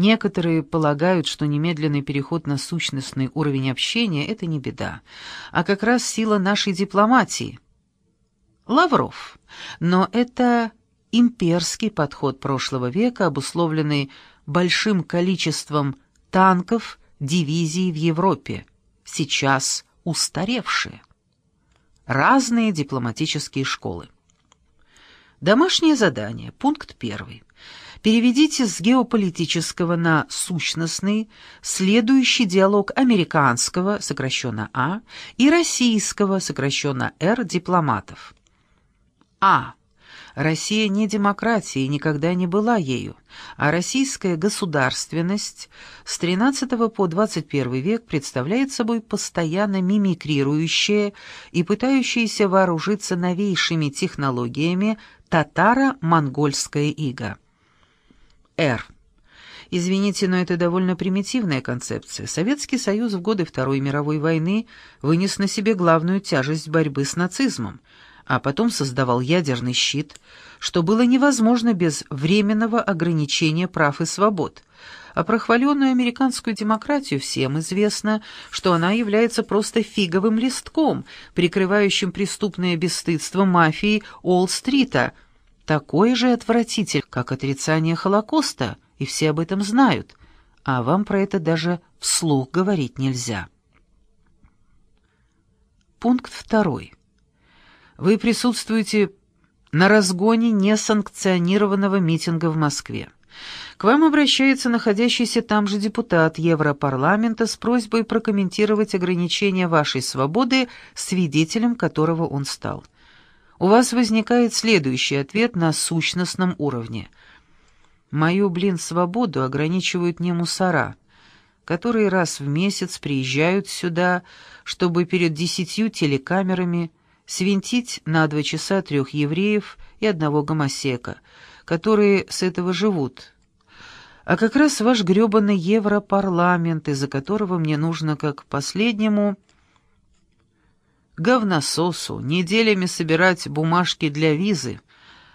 Некоторые полагают, что немедленный переход на сущностный уровень общения — это не беда, а как раз сила нашей дипломатии. Лавров. Но это имперский подход прошлого века, обусловленный большим количеством танков, дивизий в Европе, сейчас устаревшие. Разные дипломатические школы. Домашнее задание. Пункт первый. Переведите с геополитического на сущностный следующий диалог американского, сокращенно А, и российского, сокращенно Р, дипломатов. А. Россия не демократия и никогда не была ею, а российская государственность с XIII по XXI век представляет собой постоянно мимикрирующее и пытающееся вооружиться новейшими технологиями татаро-монгольское иго. Р. Извините, но это довольно примитивная концепция. Советский Союз в годы Второй мировой войны вынес на себе главную тяжесть борьбы с нацизмом, а потом создавал ядерный щит, что было невозможно без временного ограничения прав и свобод. А про хваленную американскую демократию всем известно, что она является просто фиговым листком, прикрывающим преступное бесстыдство мафии Уолл-стрита – такой же отвратитель, как отрицание Холокоста, и все об этом знают, а вам про это даже вслух говорить нельзя. Пункт второй. Вы присутствуете на разгоне несанкционированного митинга в Москве. К вам обращается находящийся там же депутат Европарламента с просьбой прокомментировать ограничения вашей свободы, свидетелем которого он стал у вас возникает следующий ответ на сущностном уровне. Мою, блин, свободу ограничивают не мусора, которые раз в месяц приезжают сюда, чтобы перед десятью телекамерами свинтить на два часа трех евреев и одного гомосека, которые с этого живут. А как раз ваш грёбаный Европарламент, из-за которого мне нужно как последнему говнососу неделями собирать бумажки для визы,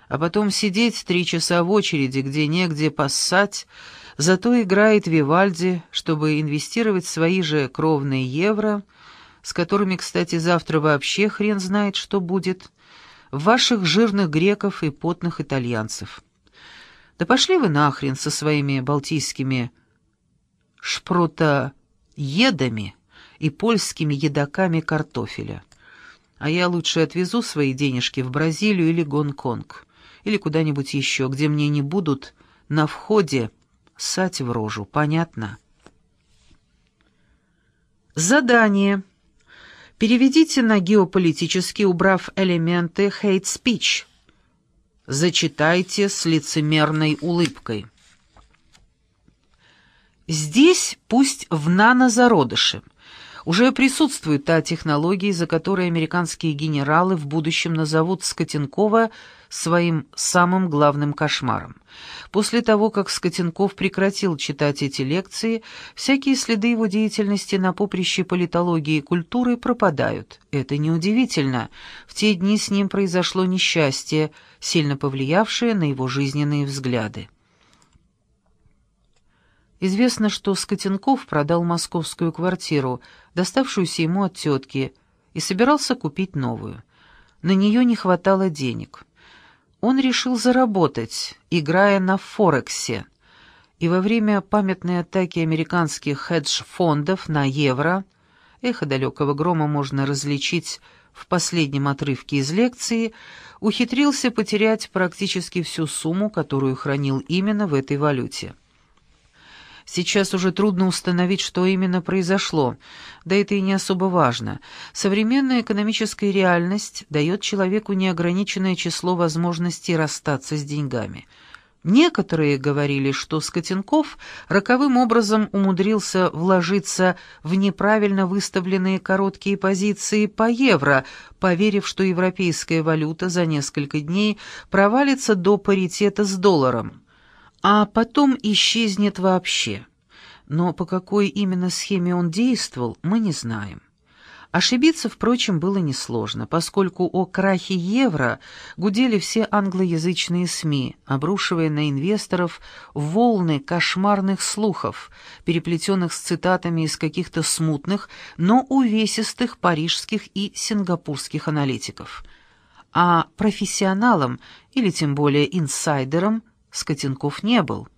а потом сидеть три часа в очереди, где негде поссать, зато играет Вивальди, чтобы инвестировать свои же кровные евро, с которыми, кстати, завтра вообще хрен знает, что будет, в ваших жирных греков и потных итальянцев. Да пошли вы нахрен со своими балтийскими шпротоедами и польскими едоками картофеля а я лучше отвезу свои денежки в Бразилию или Гонконг, или куда-нибудь еще, где мне не будут на входе ссать в рожу, понятно? Задание. Переведите на геополитический, убрав элементы hate speech. Зачитайте с лицемерной улыбкой. Здесь пусть в нанозародыше – уже присутствует та технология, за которой американские генералы в будущем назовут Скотенкова своим самым главным кошмаром. После того, как Скотенков прекратил читать эти лекции, всякие следы его деятельности на поприще политологии и культуры пропадают. Это неудивительно. В те дни с ним произошло несчастье, сильно повлиявшее на его жизненные взгляды. Известно, что Скотенков продал московскую квартиру, доставшуюся ему от тетки, и собирался купить новую. На нее не хватало денег. Он решил заработать, играя на Форексе, и во время памятной атаки американских хедж-фондов на евро, эхо далекого грома можно различить в последнем отрывке из лекции, ухитрился потерять практически всю сумму, которую хранил именно в этой валюте. Сейчас уже трудно установить, что именно произошло, да это и не особо важно. Современная экономическая реальность дает человеку неограниченное число возможностей расстаться с деньгами. Некоторые говорили, что Скотенков роковым образом умудрился вложиться в неправильно выставленные короткие позиции по евро, поверив, что европейская валюта за несколько дней провалится до паритета с долларом а потом исчезнет вообще. Но по какой именно схеме он действовал, мы не знаем. Ошибиться, впрочем, было несложно, поскольку о крахе евро гудели все англоязычные СМИ, обрушивая на инвесторов волны кошмарных слухов, переплетенных с цитатами из каких-то смутных, но увесистых парижских и сингапурских аналитиков. А профессионалом, или тем более инсайдером, Скотенков не был –